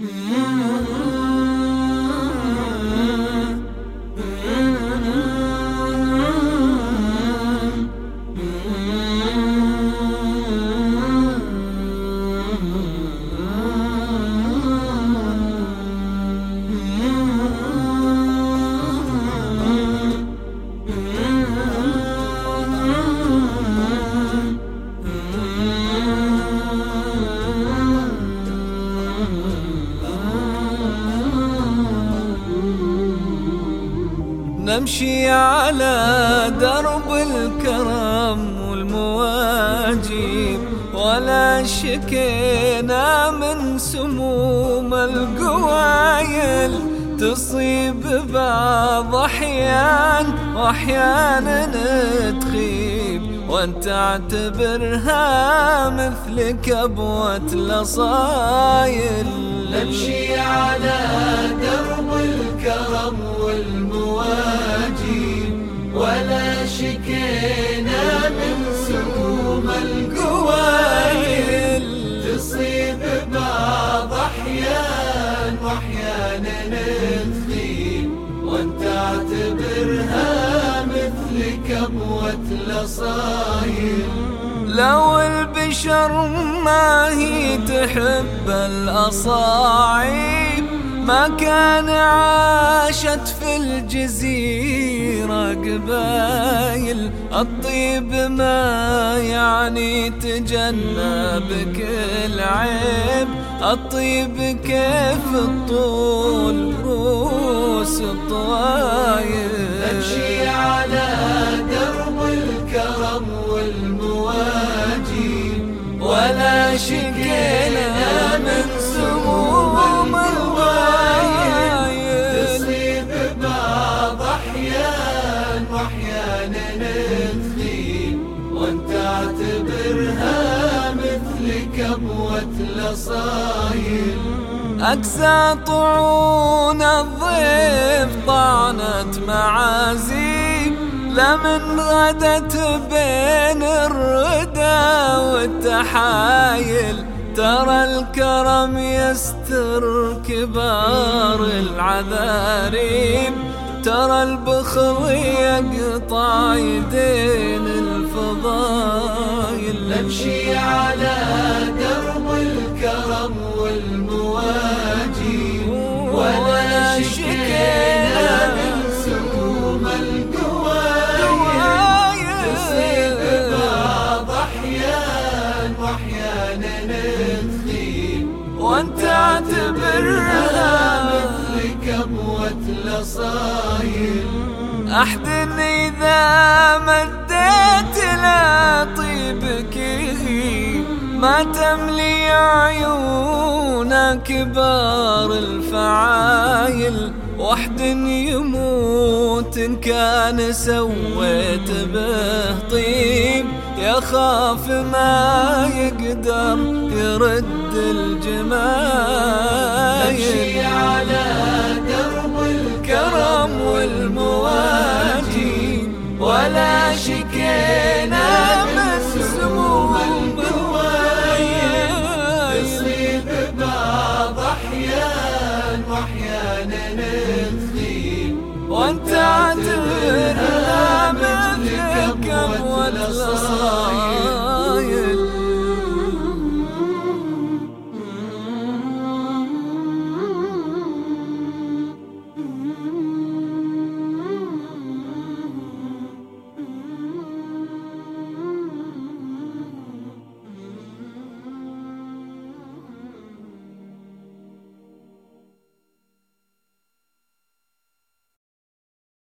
Mm-hmm. نمشي على درب الكرم والمواجيب ولا شكينا من سموم القوايل. تصيب بعض أحيان وأحيانا تخيب وانت تعتبرها مثل كبوة الأصايل نمشي على درب الكرم والمواجيب ولا شكينا كبوة الأصايل لو البشر ما هي تحب الأصاعيب ما كان عاشت في الجزيرة قبايل. الطيب ما يعني تجنب كل عيب. الطيب كيف الطول روس الطوايل الكرم والمواجيب ولا شكينا من سموم الغايل تصيب بعض أحيان وأحيانا تخيب وأنت تعتبرها مثل كبوة الأصايل أقسى طعون الضيف طعنت معازيم لمن غدت بين الردى والتحايل ترى الكرم يستر كبار العذاريم ترى البخل يقطع يدين الفضايل. نمشي على وأنت اعتبرها مثل كبوة الأصايل أحد إذا مديت لا طيبك ما تملي عيون كبار الفعايل. وحد يموت إن كان سويت به طيب. يخاف ما يقدر يرد الجمايل نمشي على درب الكرم والمواجيب ولا شكينا من سموم القوايل تصيب بعض أحيان وأحيانا تخيب وأنت